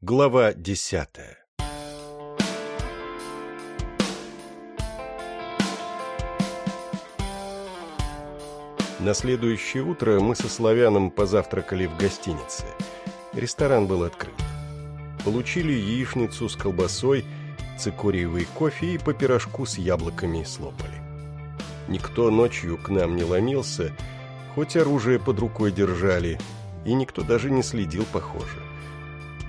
Глава десятая На следующее утро мы со славяном позавтракали в гостинице. Ресторан был открыт. Получили яичницу с колбасой, цикориевый кофе и по пирожку с яблоками слопали. Никто ночью к нам не ломился, хоть оружие под рукой держали, и никто даже не следил, похоже.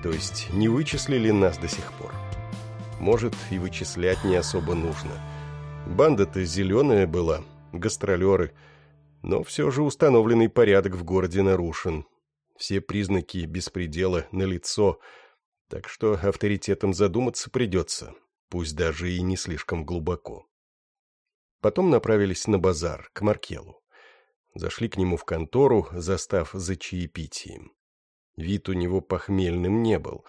То есть не вычислили нас до сих пор. Может, и вычислять не особо нужно. Банда-то зеленая была, гастролеры – но все же установленный порядок в городе нарушен. Все признаки беспредела налицо, так что авторитетом задуматься придется, пусть даже и не слишком глубоко. Потом направились на базар, к Маркелу. Зашли к нему в контору, застав за чаепитием. Вид у него похмельным не был,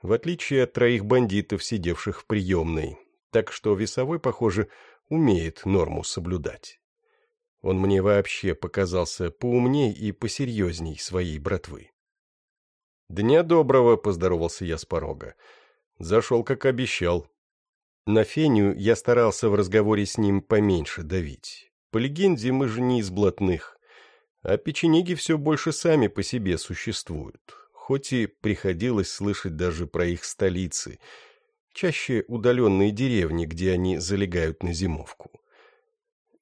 в отличие от троих бандитов, сидевших в приемной, так что весовой, похоже, умеет норму соблюдать. Он мне вообще показался поумней и посерьезней своей братвы. «Дня доброго!» — поздоровался я с порога. Зашел, как обещал. На Феню я старался в разговоре с ним поменьше давить. По легенде, мы же не из блатных. А печенеги все больше сами по себе существуют. Хоть и приходилось слышать даже про их столицы. Чаще удаленные деревни, где они залегают на зимовку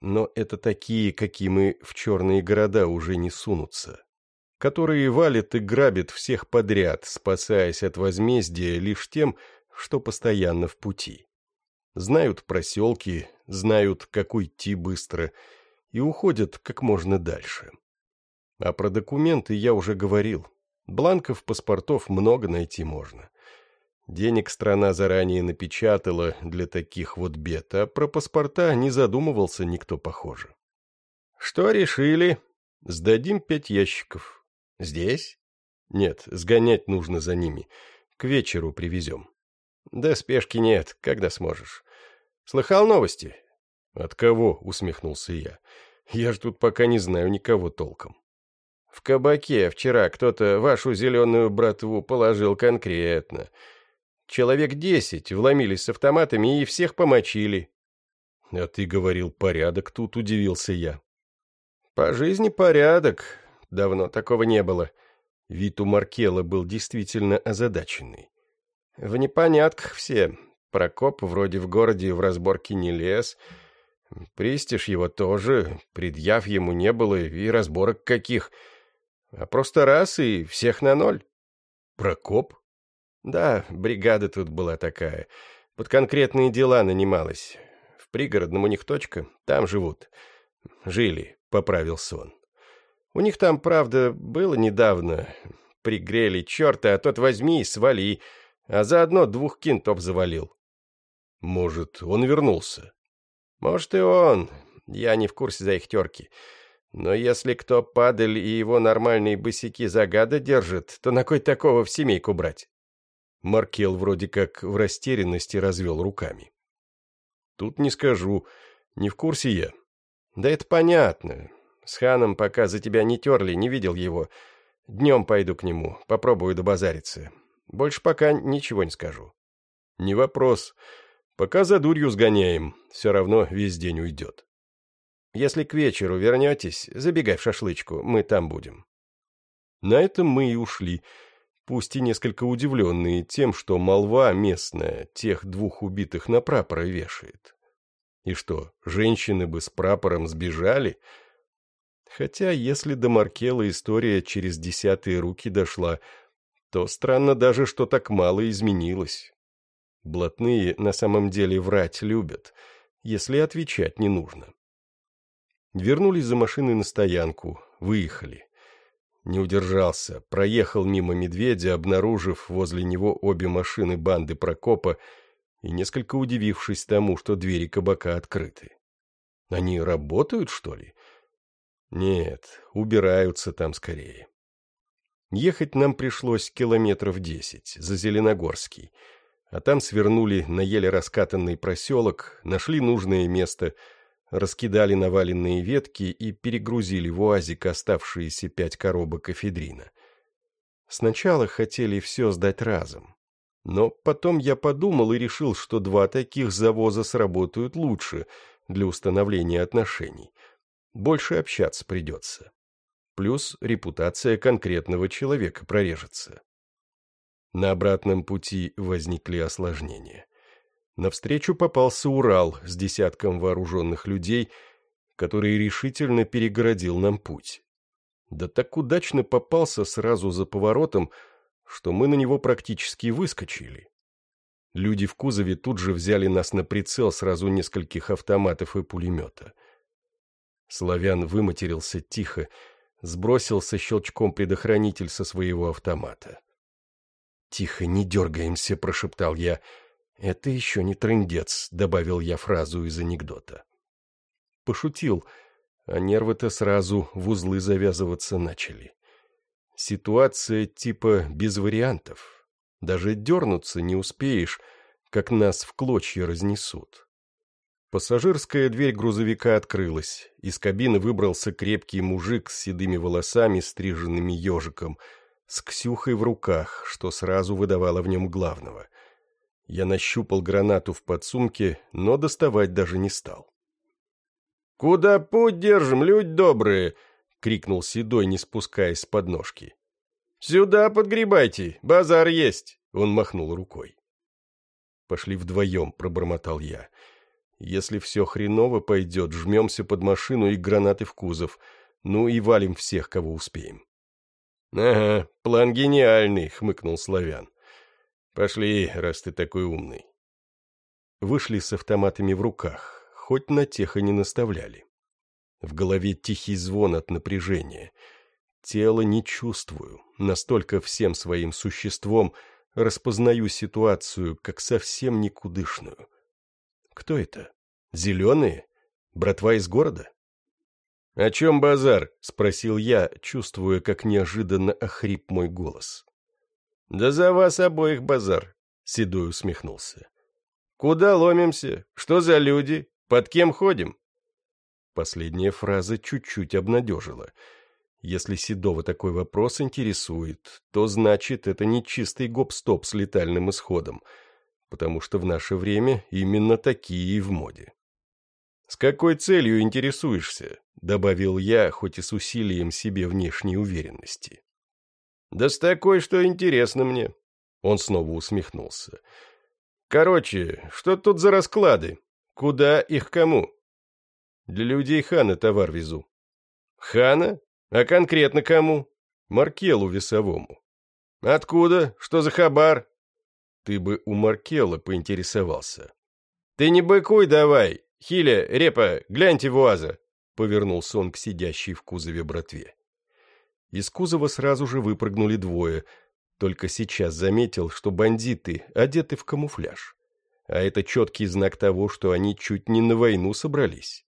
но это такие, какие мы в черные города уже не сунутся, которые валят и грабят всех подряд, спасаясь от возмездия лишь тем, что постоянно в пути. Знают проселки, знают, как уйти быстро, и уходят как можно дальше. А про документы я уже говорил. Бланков паспортов много найти можно. Денег страна заранее напечатала для таких вот бед, а про паспорта не задумывался никто, похоже. Что решили? Сдадим пять ящиков. Здесь? Нет, сгонять нужно за ними. К вечеру привезем. Да спешки нет, когда сможешь. Слыхал новости? От кого? Усмехнулся я. Я ж тут пока не знаю никого толком. В кабаке вчера кто-то вашу зеленую братву положил конкретно — Человек десять вломились с автоматами и всех помочили. — А ты говорил, порядок тут, удивился я. — По жизни порядок. Давно такого не было. Вид у Маркела был действительно озадаченный. В непонятках все. Прокоп вроде в городе в разборке не лез. Пристиж его тоже, предъяв ему не было и разборок каких. А просто раз и всех на ноль. Прокоп? Да, бригада тут была такая. Под конкретные дела нанималась. В пригородном у них точка, там живут. Жили, поправился он. У них там, правда, было недавно. Пригрели черта, а тот возьми и свали, а заодно двух кинтов завалил. Может, он вернулся? Может, и он. Я не в курсе за их терки. Но если кто падаль и его нормальные босяки загада держит, то на кой такого в семейку брать? Маркел вроде как в растерянности развел руками. «Тут не скажу. Не в курсе я». «Да это понятно. С ханом пока за тебя не терли, не видел его. Днем пойду к нему, попробую добазариться. Больше пока ничего не скажу». «Не вопрос. Пока за дурью сгоняем. Все равно весь день уйдет». «Если к вечеру вернетесь, забегай в шашлычку, мы там будем». На этом мы и ушли, — пусть и несколько удивленные тем, что молва местная тех двух убитых на прапора вешает. И что, женщины бы с прапором сбежали? Хотя, если до Маркела история через десятые руки дошла, то странно даже, что так мало изменилось. Блатные на самом деле врать любят, если отвечать не нужно. Вернулись за машиной на стоянку, выехали. Не удержался, проехал мимо медведя, обнаружив возле него обе машины банды Прокопа и несколько удивившись тому, что двери кабака открыты. Они работают, что ли? Нет, убираются там скорее. Ехать нам пришлось километров десять, за Зеленогорский, а там свернули на еле раскатанный проселок, нашли нужное место — раскидали наваленные ветки и перегрузили в уазик оставшиеся пять коробок эфедрина. Сначала хотели все сдать разом, Но потом я подумал и решил, что два таких завоза сработают лучше для установления отношений. Больше общаться придется. Плюс репутация конкретного человека прорежется. На обратном пути возникли осложнения. Навстречу попался Урал с десятком вооруженных людей, который решительно перегородил нам путь. Да так удачно попался сразу за поворотом, что мы на него практически выскочили. Люди в кузове тут же взяли нас на прицел сразу нескольких автоматов и пулемета. Славян выматерился тихо, сбросил со щелчком предохранитель со своего автомата. «Тихо, не дергаемся», — прошептал я. «Это еще не трындец», — добавил я фразу из анекдота. Пошутил, а нервы-то сразу в узлы завязываться начали. Ситуация типа без вариантов. Даже дернуться не успеешь, как нас в клочья разнесут. Пассажирская дверь грузовика открылась. Из кабины выбрался крепкий мужик с седыми волосами, стриженными ежиком, с Ксюхой в руках, что сразу выдавало в нем главного. Я нащупал гранату в подсумке, но доставать даже не стал. «Куда путь держим, люди добрые?» крикнул Седой, не спускаясь с подножки. «Сюда подгребайте, базар есть!» — он махнул рукой. «Пошли вдвоем», — пробормотал я. «Если все хреново пойдет, жмемся под машину и гранаты в кузов. Ну и валим всех, кого успеем». «Ага, план гениальный», — хмыкнул Славян. «Пошли, раз ты такой умный». Вышли с автоматами в руках, хоть на тех и не наставляли. В голове тихий звон от напряжения. Тело не чувствую, настолько всем своим существом распознаю ситуацию, как совсем никудышную. Кто это? Зеленые? Братва из города? — О чем базар? — спросил я, чувствуя, как неожиданно охрип мой голос. — Да за вас обоих базар, — Седой усмехнулся. — Куда ломимся? Что за люди? Под кем ходим? Последняя фраза чуть-чуть обнадежила. Если Седова такой вопрос интересует, то значит это не чистый гоп-стоп с летальным исходом, потому что в наше время именно такие и в моде. «С какой целью интересуешься?» — добавил я, хоть и с усилием себе внешней уверенности. «Да с такой, что интересно мне». Он снова усмехнулся. «Короче, что тут за расклады? Куда их кому?» Для людей хана товар везу. Хана? А конкретно кому? Маркелу весовому. Откуда? Что за хабар? Ты бы у Маркела поинтересовался. Ты не быкуй давай. Хиля, Репа, гляньте в УАЗа. Повернулся он к сидящей в кузове братве. Из кузова сразу же выпрыгнули двое. Только сейчас заметил, что бандиты одеты в камуфляж. А это четкий знак того, что они чуть не на войну собрались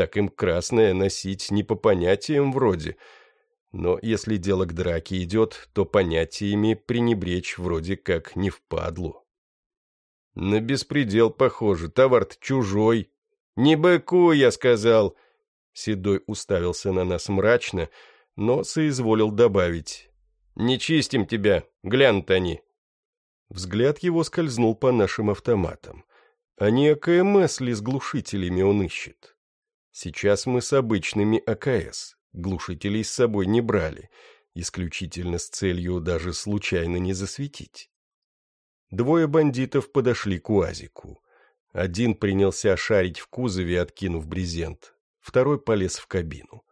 так им красное носить не по понятиям вроде. Но если дело к драке идет, то понятиями пренебречь вроде как не впадлу. На беспредел похоже, товар чужой. Не быку, я сказал. Седой уставился на нас мрачно, но соизволил добавить. Не чистим тебя, глянут они. Взгляд его скользнул по нашим автоматам. А не АКМС ли с глушителями он ищет? Сейчас мы с обычными АКС, глушителей с собой не брали, исключительно с целью даже случайно не засветить. Двое бандитов подошли к УАЗику. Один принялся шарить в кузове, откинув брезент, второй полез в кабину.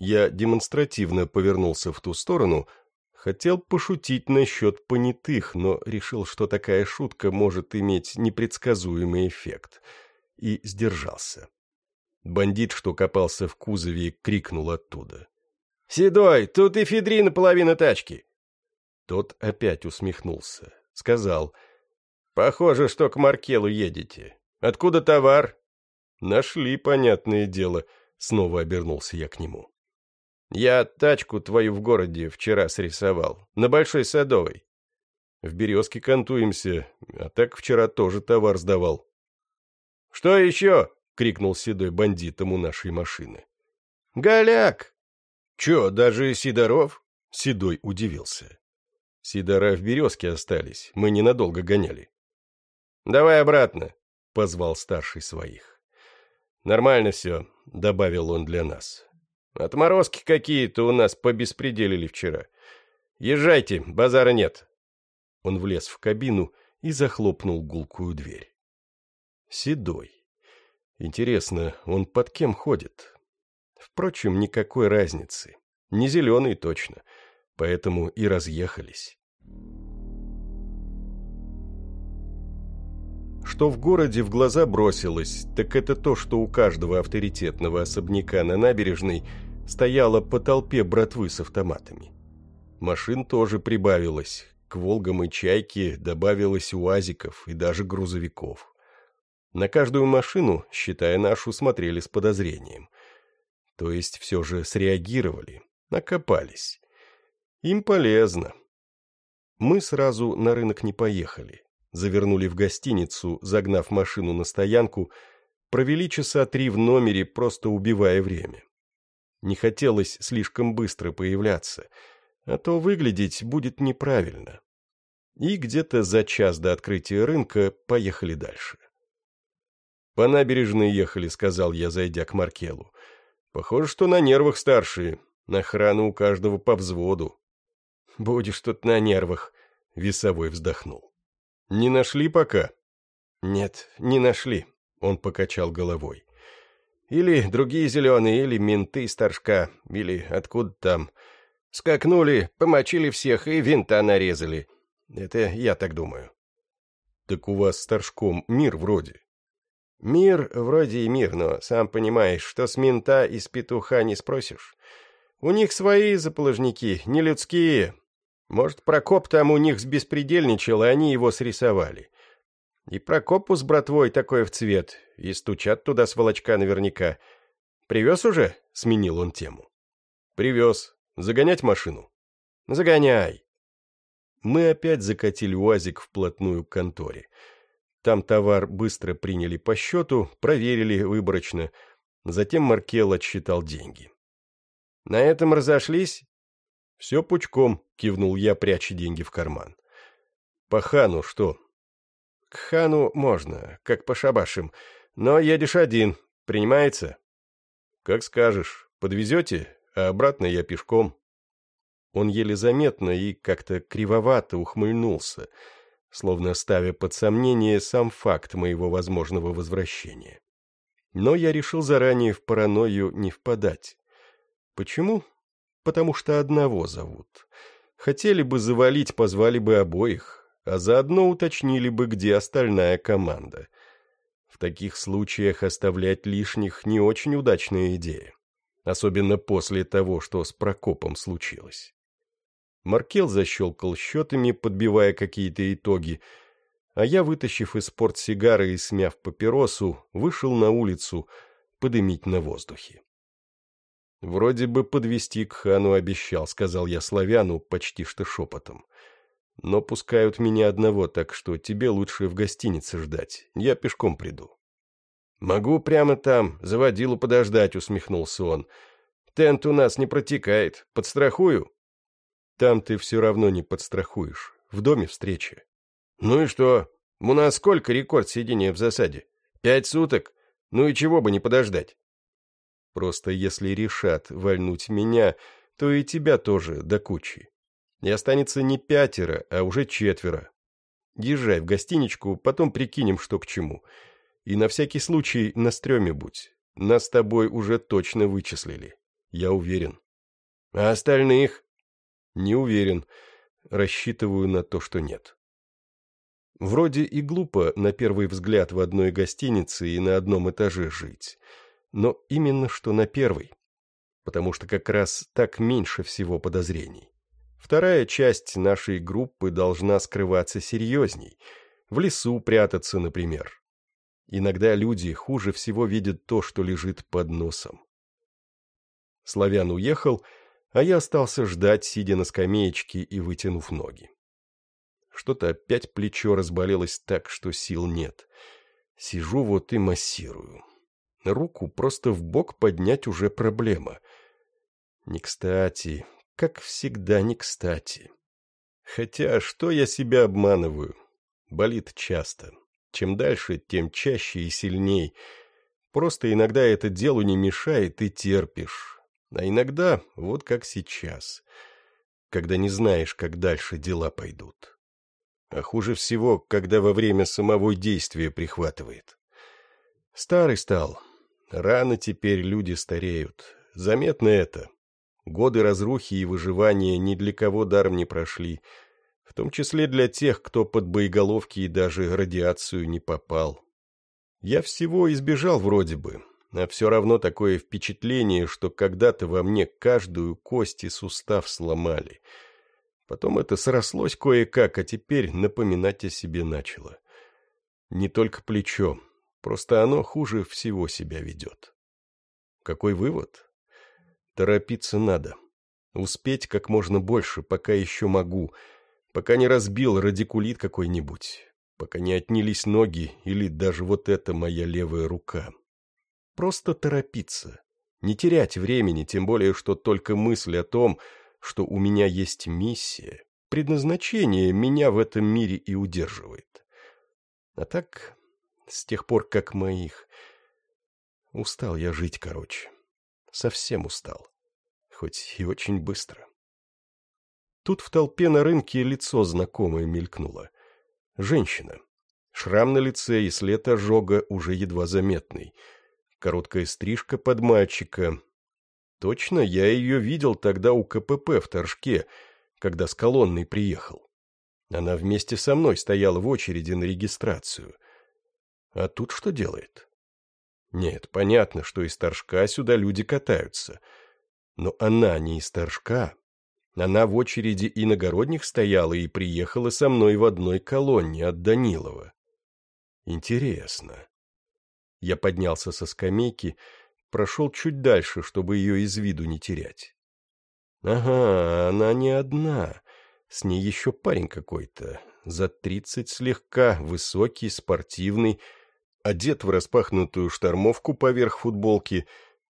Я демонстративно повернулся в ту сторону, хотел пошутить насчет понятых, но решил, что такая шутка может иметь непредсказуемый эффект, и сдержался. Бандит, что копался в кузове, крикнул оттуда. «Седой, тут эфедрина половина тачки!» Тот опять усмехнулся. Сказал, «Похоже, что к Маркелу едете. Откуда товар?» «Нашли, понятное дело», — снова обернулся я к нему. «Я тачку твою в городе вчера срисовал, на Большой Садовой. В «Березке» кантуемся, а так вчера тоже товар сдавал». «Что еще?» крикнул седой бандитом у нашей машины. «Голяк!» «Че, даже Сидоров?» — Седой удивился. Сидора в березке остались, мы ненадолго гоняли. «Давай обратно», — позвал старший своих. «Нормально все», — добавил он для нас. «Отморозки какие-то у нас побеспределили вчера. Езжайте, базара нет». Он влез в кабину и захлопнул гулкую дверь. Седой. Интересно, он под кем ходит? Впрочем, никакой разницы. Не зеленый точно, поэтому и разъехались. Что в городе в глаза бросилось, так это то, что у каждого авторитетного особняка на набережной стояло по толпе братвы с автоматами. Машин тоже прибавилось, к «Волгам» и «Чайке» добавилось УАЗиков и даже грузовиков. На каждую машину, считая нашу, смотрели с подозрением. То есть все же среагировали, накопались. Им полезно. Мы сразу на рынок не поехали. Завернули в гостиницу, загнав машину на стоянку, провели часа три в номере, просто убивая время. Не хотелось слишком быстро появляться — а то выглядеть будет неправильно. И где-то за час до открытия рынка поехали дальше. «По набережной ехали», — сказал я, зайдя к Маркелу. «Похоже, что на нервах старшие. Охрану у каждого по взводу». «Будешь тут на нервах», — весовой вздохнул. «Не нашли пока?» «Нет, не нашли», — он покачал головой. «Или другие зеленые, или менты старшка, или откуда там. Скакнули, помочили всех и винта нарезали. Это я так думаю. Так у вас старшком мир вроде. Мир вроде и мир, но сам понимаешь, что с мента и с петуха не спросишь. У них свои заположники, не людские. Может, Прокоп там у них сбеспредельничал, и они его срисовали. И Прокопу с братвой такой в цвет, и стучат туда с волочка наверняка. Привез уже? — сменил он тему. Привез. Загонять машину? Загоняй. Мы опять закатили УАЗик вплотную к конторе. Там товар быстро приняли по счету, проверили выборочно. Затем Маркел отсчитал деньги. На этом разошлись? Все пучком, кивнул я, пряча деньги в карман. По хану что? К хану можно, как по шабашим, но едешь один, принимается? Как скажешь, подвезете? а обратно я пешком. Он еле заметно и как-то кривовато ухмыльнулся, словно ставя под сомнение сам факт моего возможного возвращения. Но я решил заранее в паранойю не впадать. Почему? Потому что одного зовут. Хотели бы завалить, позвали бы обоих, а заодно уточнили бы, где остальная команда. В таких случаях оставлять лишних не очень удачная идея особенно после того, что с Прокопом случилось. Маркел защелкал счетами, подбивая какие-то итоги, а я, вытащив из портсигары и смяв папиросу, вышел на улицу подымить на воздухе. «Вроде бы подвести к хану обещал», — сказал я славяну почти что шепотом. «Но пускают меня одного, так что тебе лучше в гостинице ждать. Я пешком приду». «Могу прямо там, заводилу подождать», — усмехнулся он. «Тент у нас не протекает. Подстрахую?» «Там ты все равно не подстрахуешь. В доме встреча». «Ну и что? У нас сколько рекорд сидения в засаде? Пять суток? Ну и чего бы не подождать?» «Просто если решат вальнуть меня, то и тебя тоже до кучи. И останется не пятеро, а уже четверо. Езжай в гостиничку, потом прикинем, что к чему». И на всякий случай на стреме будь. Нас с тобой уже точно вычислили. Я уверен. А остальных? Не уверен. Рассчитываю на то, что нет. Вроде и глупо на первый взгляд в одной гостинице и на одном этаже жить. Но именно что на первый. Потому что как раз так меньше всего подозрений. Вторая часть нашей группы должна скрываться серьезней. В лесу прятаться, например. Иногда люди хуже всего видят то, что лежит под носом. Славян уехал, а я остался ждать, сидя на скамеечке и вытянув ноги. Что-то опять плечо разболелось так, что сил нет. Сижу вот и массирую. Руку просто в бок поднять уже проблема. Не кстати, как всегда не кстати. Хотя, что я себя обманываю? Болит часто. Чем дальше, тем чаще и сильней. Просто иногда это делу не мешает и терпишь. А иногда, вот как сейчас, когда не знаешь, как дальше дела пойдут. А хуже всего, когда во время самого действия прихватывает. Старый стал. Рано теперь люди стареют. Заметно это. Годы разрухи и выживания ни для кого даром не прошли, в том числе для тех, кто под боеголовки и даже радиацию не попал. Я всего избежал вроде бы, а все равно такое впечатление, что когда-то во мне каждую кость и сустав сломали. Потом это срослось кое-как, а теперь напоминать о себе начало. Не только плечо, просто оно хуже всего себя ведет. Какой вывод? Торопиться надо. Успеть как можно больше, пока еще могу, пока не разбил радикулит какой-нибудь, пока не отнялись ноги или даже вот эта моя левая рука. Просто торопиться, не терять времени, тем более, что только мысль о том, что у меня есть миссия, предназначение меня в этом мире и удерживает. А так, с тех пор, как моих... Устал я жить, короче. Совсем устал. Хоть и очень быстро. Тут в толпе на рынке лицо знакомое мелькнуло. Женщина. Шрам на лице и след ожога уже едва заметный. Короткая стрижка под мальчика. Точно, я ее видел тогда у КПП в Торжке, когда с колонной приехал. Она вместе со мной стояла в очереди на регистрацию. А тут что делает? Нет, понятно, что из Торжка сюда люди катаются. Но она не из Торжка. Она в очереди иногородних стояла и приехала со мной в одной колонне от Данилова. Интересно. Я поднялся со скамейки, прошел чуть дальше, чтобы ее из виду не терять. Ага, она не одна. С ней еще парень какой-то. За тридцать слегка, высокий, спортивный, одет в распахнутую штормовку поверх футболки,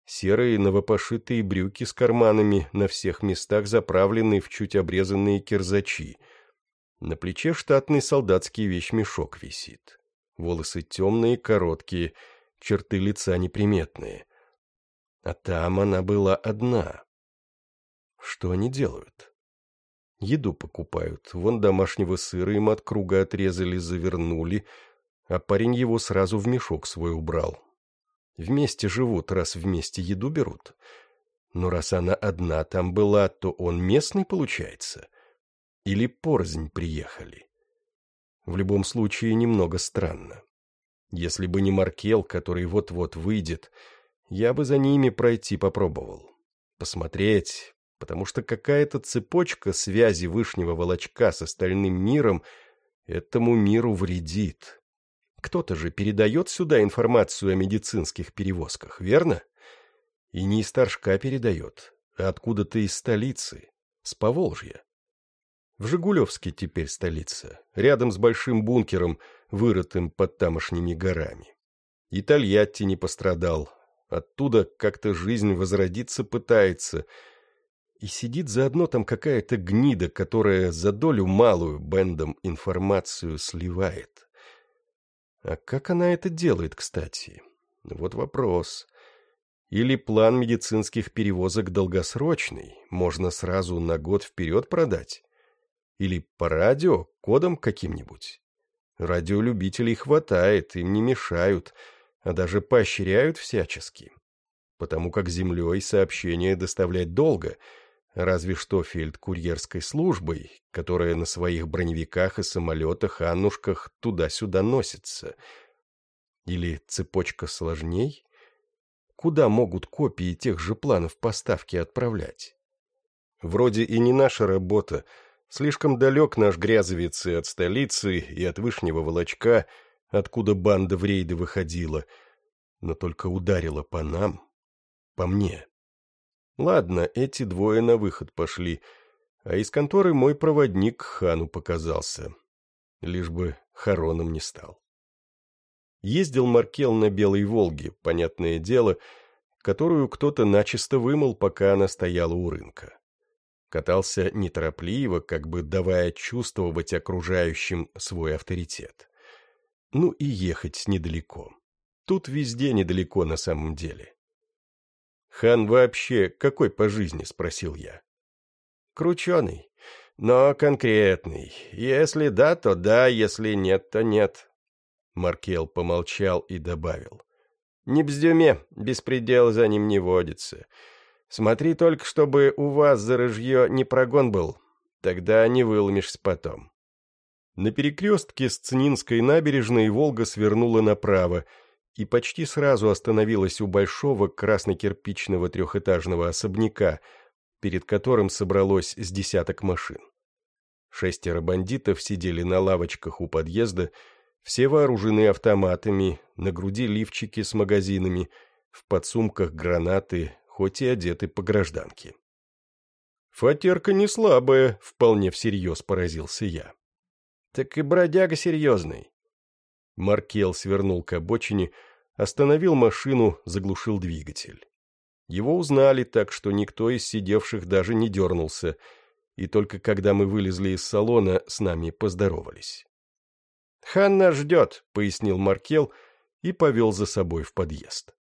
серые новопошитые брюки с карманами, на всех местах заправленные в чуть обрезанные кирзачи. На плече штатный солдатский вещмешок висит. Волосы темные, короткие, черты лица неприметные. А там она была одна. Что они делают? Еду покупают. Вон домашнего сыра им от круга отрезали, завернули, а парень его сразу в мешок свой убрал. Вместе живут, раз вместе еду берут. Но раз она одна там была, то он местный, получается? Или порзнь приехали? В любом случае, немного странно. Если бы не Маркел, который вот-вот выйдет, я бы за ними пройти попробовал. Посмотреть, потому что какая-то цепочка связи вышнего волочка с остальным миром этому миру вредит. Кто-то же передает сюда информацию о медицинских перевозках, верно? И не из Торжка передает, а откуда-то из столицы, с Поволжья. В Жигулевске теперь столица, рядом с большим бункером, вырытым под тамошними горами. И Тольятти не пострадал, оттуда как-то жизнь возродиться пытается, и сидит заодно там какая-то гнида, которая за долю малую бендом информацию сливает. А как она это делает, кстати? Вот вопрос. Или план медицинских перевозок долгосрочный, можно сразу на год вперед продать? Или по радио, кодом каким-нибудь? Радиолюбителей хватает, им не мешают, а даже поощряют всячески. Потому как землей сообщения доставлять долго — разве что фельдкурьерской службой, которая на своих броневиках и самолетах Аннушках туда-сюда носится. Или цепочка сложней? Куда могут копии тех же планов поставки отправлять? Вроде и не наша работа, слишком далек наш грязовец и от столицы, и от Вышнего Волочка, откуда банда в рейды выходила, но только ударила по нам, по мне. Ладно, эти двое на выход пошли, а из конторы мой проводник хану показался. Лишь бы хороном не стал. Ездил Маркел на Белой Волге, понятное дело, которую кто-то начисто вымыл, пока она стояла у рынка. Катался неторопливо, как бы давая чувствовать окружающим свой авторитет. Ну и ехать недалеко. Тут везде недалеко на самом деле. «Хан вообще какой по жизни?» — спросил я. «Крученый, но конкретный. Если да, то да, если нет, то нет». Маркел помолчал и добавил. «Не бздюме, беспредел за ним не водится. Смотри только, чтобы у вас за рыжье не прогон был, тогда не выломишься потом». На перекрестке с Цнинской набережной Волга свернула направо и почти сразу остановилась у большого красно-кирпичного трехэтажного особняка, перед которым собралось с десяток машин. Шестеро бандитов сидели на лавочках у подъезда, все вооружены автоматами, на груди лифчики с магазинами, в подсумках гранаты, хоть и одеты по гражданке. «Фатерка не слабая», — вполне всерьез поразился я. Так и бродяга серьезный. Маркел свернул к обочине, остановил машину, заглушил двигатель. Его узнали так, что никто из сидевших даже не дернулся, и только когда мы вылезли из салона, с нами поздоровались. «Хан нас ждет», — пояснил Маркел и повел за собой в подъезд.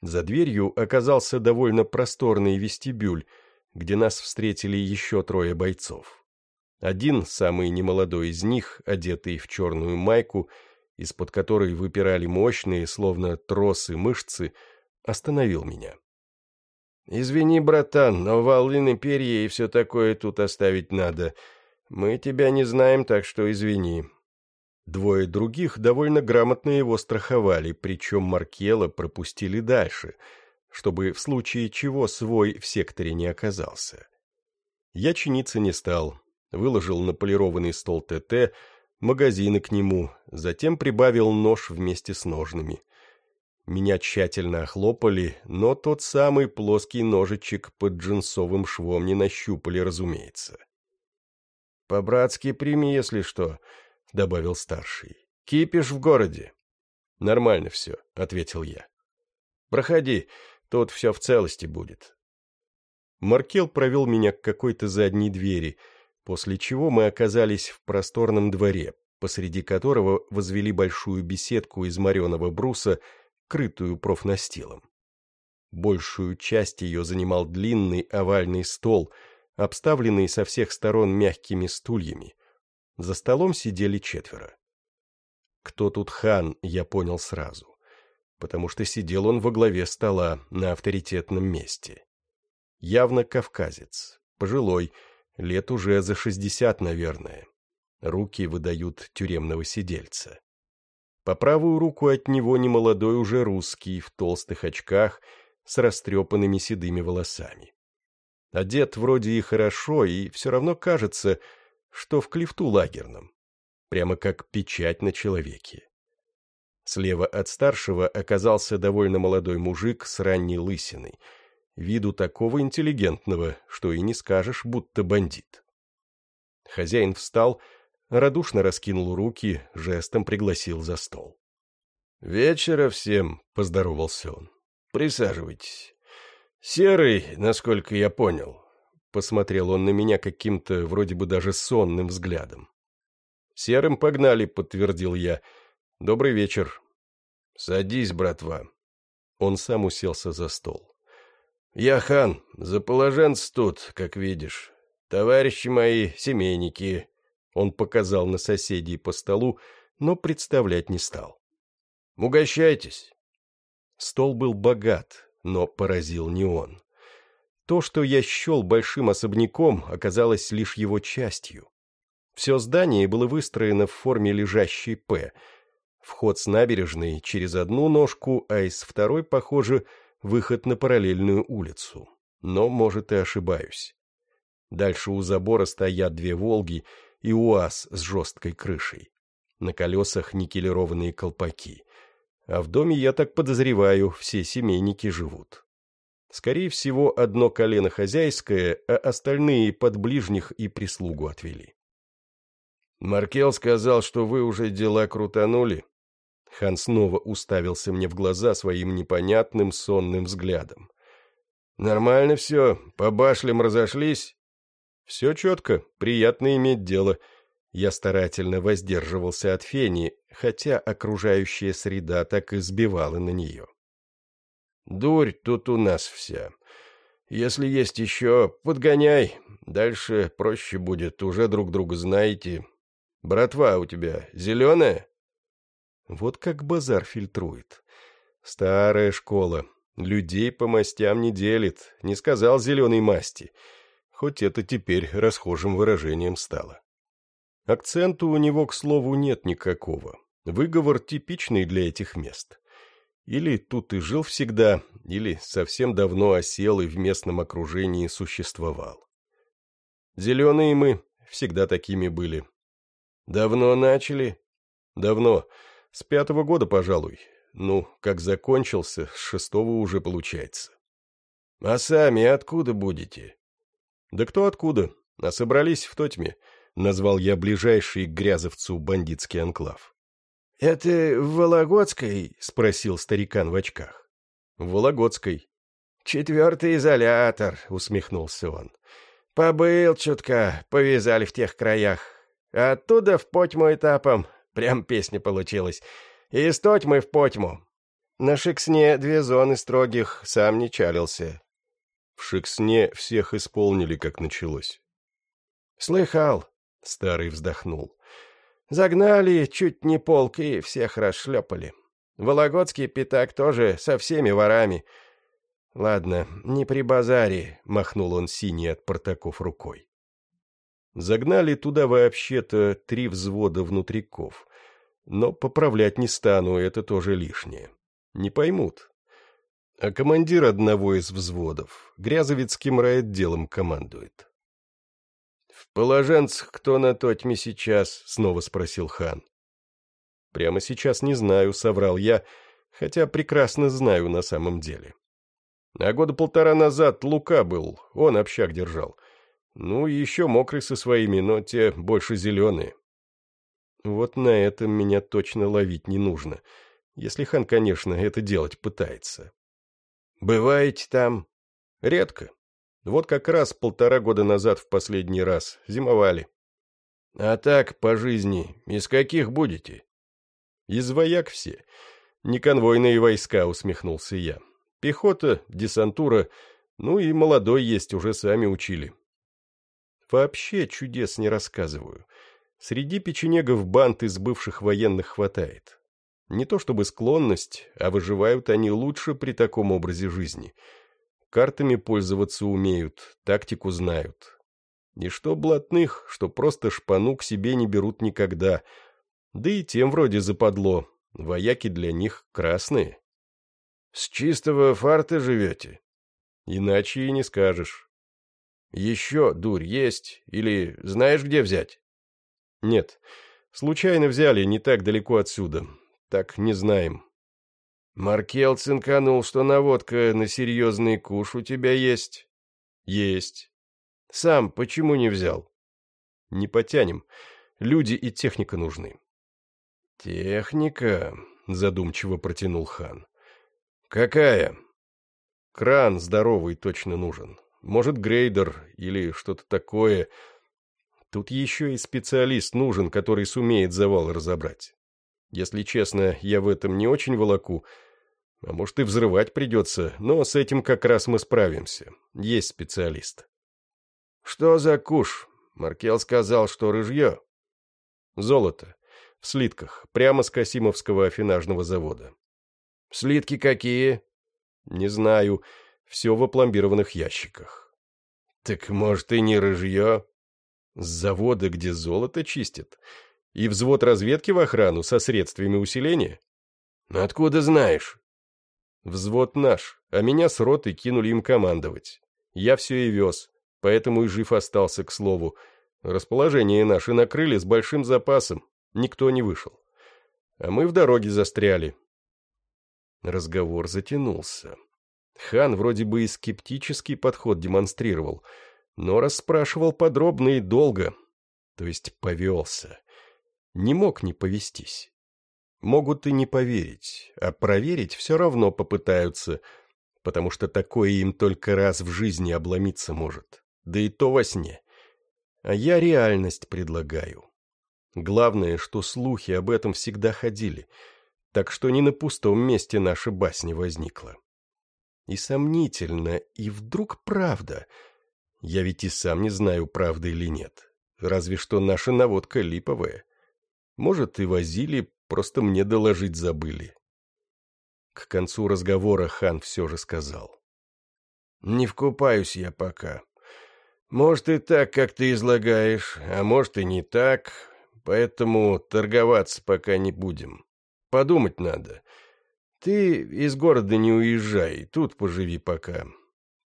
За дверью оказался довольно просторный вестибюль, где нас встретили еще трое бойцов. Один, самый немолодой из них, одетый в черную майку, из-под которой выпирали мощные, словно тросы, мышцы, остановил меня. «Извини, братан, но волны, перья и все такое тут оставить надо. Мы тебя не знаем, так что извини». Двое других довольно грамотно его страховали, причем Маркела пропустили дальше, чтобы в случае чего свой в секторе не оказался. Я чиниться не стал, выложил на полированный стол ТТ, магазины к нему, затем прибавил нож вместе с ножными. Меня тщательно охлопали, но тот самый плоский ножичек под джинсовым швом не нащупали, разумеется. «По-братски прими, если что», — добавил старший. «Кипиш в городе». «Нормально все», — ответил я. «Проходи, тут все в целости будет». Маркел провел меня к какой-то задней двери — после чего мы оказались в просторном дворе, посреди которого возвели большую беседку из мореного бруса, крытую профнастилом. Большую часть ее занимал длинный овальный стол, обставленный со всех сторон мягкими стульями. За столом сидели четверо. Кто тут хан, я понял сразу, потому что сидел он во главе стола на авторитетном месте. Явно кавказец, пожилой, Лет уже за шестьдесят, наверное. Руки выдают тюремного сидельца. По правую руку от него немолодой уже русский, в толстых очках, с растрепанными седыми волосами. Одет вроде и хорошо, и все равно кажется, что в клифту лагерном. Прямо как печать на человеке. Слева от старшего оказался довольно молодой мужик с ранней лысиной — виду такого интеллигентного, что и не скажешь, будто бандит. Хозяин встал, радушно раскинул руки, жестом пригласил за стол. «Вечера всем», — поздоровался он. «Присаживайтесь. Серый, насколько я понял». Посмотрел он на меня каким-то вроде бы даже сонным взглядом. «Серым погнали», — подтвердил я. «Добрый вечер». «Садись, братва». Он сам уселся за стол. «Я хан, заположенц тут, как видишь. Товарищи мои, семейники». Он показал на соседей по столу, но представлять не стал. «Угощайтесь». Стол был богат, но поразил не он. То, что я счел большим особняком, оказалось лишь его частью. Все здание было выстроено в форме лежащей «П». Вход с набережной через одну ножку, а из второй, похоже, выход на параллельную улицу. Но, может, и ошибаюсь. Дальше у забора стоят две «Волги» и УАЗ с жесткой крышей. На колесах никелированные колпаки. А в доме, я так подозреваю, все семейники живут. Скорее всего, одно колено хозяйское, а остальные под ближних и прислугу отвели. «Маркел сказал, что вы уже дела крутанули», Хан снова уставился мне в глаза своим непонятным сонным взглядом. «Нормально все, по башлям разошлись?» Все четко, приятно иметь дело. Я старательно воздерживался от фени, хотя окружающая среда так и сбивала на нее. Дурь тут у нас вся. Если есть еще, подгоняй. Дальше проще будет, уже друг друга знаете. Братва у тебя зеленая? Вот как базар фильтрует. Старая школа. Людей по мастям не делит, не сказал зеленой масти. Хоть это теперь расхожим выражением стало. Акцента у него, к слову, нет никакого. Выговор типичный для этих мест. Или тут и жил всегда, или совсем давно осел и в местном окружении существовал. Зеленые мы всегда такими были. Давно начали? Давно. С пятого года, пожалуй. Ну, как закончился, с шестого уже получается. А сами откуда будете? Да кто откуда? А собрались в Тотьме. Назвал я ближайший к Грязовцу бандитский анклав. — Это в Вологодской? — спросил старикан в очках. — В Вологодской. — Четвертый изолятор, — усмехнулся он. — Побыл чутка, повязали в тех краях. Оттуда в потьму этапом. Прям песня получилась. Из Тотьмы в потьму. На Шексне две зоны строгих, сам не чалился. В Шексне всех исполнили, как началось. — Слыхал, — старый вздохнул. Загнали чуть не полк и всех расшлепали. Вологодский пятак тоже со всеми ворами. Ладно, не при базаре, махнул он синий от портаков рукой. Загнали туда вообще-то три взвода внутриков. Но поправлять не стану, это тоже лишнее. Не поймут. А командир одного из взводов Грязовицким райотделом командует. «В положенцах кто на тотьме сейчас?» — снова спросил хан. «Прямо сейчас не знаю», — соврал я, хотя прекрасно знаю на самом деле. А года полтора назад Лука был, он общак держал. Ну, еще мокрый со своими, но те больше зеленые. Вот на этом меня точно ловить не нужно, если хан, конечно, это делать пытается. «Бываете там?» «Редко. Вот как раз полтора года назад в последний раз. Зимовали. А так, по жизни, из каких будете? Из вояк все. Не конвойные войска, усмехнулся я. Пехота, десантура, ну и молодой есть, уже сами учили. Вообще чудес не рассказываю. Среди печенегов банд из бывших военных хватает. Не то чтобы склонность, а выживают они лучше при таком образе жизни — Картами пользоваться умеют, тактику знают. И что блатных, что просто шпану к себе не берут никогда. Да и тем вроде западло. Вояки для них красные. С чистого фарта живете? Иначе и не скажешь. Еще дурь есть? Или знаешь, где взять? Нет. Случайно взяли, не так далеко отсюда. Так не знаем. Маркел цинканул, что наводка на серьезный куш у тебя есть? Есть. Сам почему не взял? Не потянем. Люди и техника нужны. Техника, задумчиво протянул хан. Какая? Кран здоровый точно нужен. Может, грейдер или что-то такое. Тут еще и специалист нужен, который сумеет завал разобрать. Если честно, я в этом не очень волоку, а может и взрывать придется, но с этим как раз мы справимся. Есть специалист. Что за куш? Маркел сказал, что рыжье. Золото. В слитках. Прямо с Касимовского афинажного завода. Слитки какие? Не знаю. Все в опломбированных ящиках. Так может и не рыжье? С завода, где золото чистят. И взвод разведки в охрану со средствами усиления? Откуда знаешь? Взвод наш, а меня с роты кинули им командовать. Я все и вез, поэтому и жив остался, к слову. Расположение наше накрыли с большим запасом, никто не вышел. А мы в дороге застряли. Разговор затянулся. Хан вроде бы и скептический подход демонстрировал, но расспрашивал подробно и долго, то есть повелся. Не мог не повестись. Могут и не поверить, а проверить все равно попытаются, потому что такое им только раз в жизни обломиться может, да и то во сне. А я реальность предлагаю. Главное, что слухи об этом всегда ходили, так что не на пустом месте наша басня возникла. И сомнительно, и вдруг правда. Я ведь и сам не знаю, правда или нет. Разве что наша наводка липовая. Может, и возили, просто мне доложить забыли. К концу разговора хан все же сказал. «Не вкупаюсь я пока. Может, и так, как ты излагаешь, а может, и не так, поэтому торговаться пока не будем. Подумать надо. Ты из города не уезжай, тут поживи пока.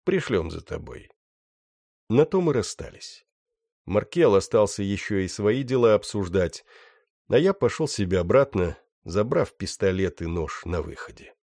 Пришлем за тобой». На то мы расстались. Маркел остался еще и свои дела обсуждать, а я пошел себе обратно, забрав пистолет и нож на выходе.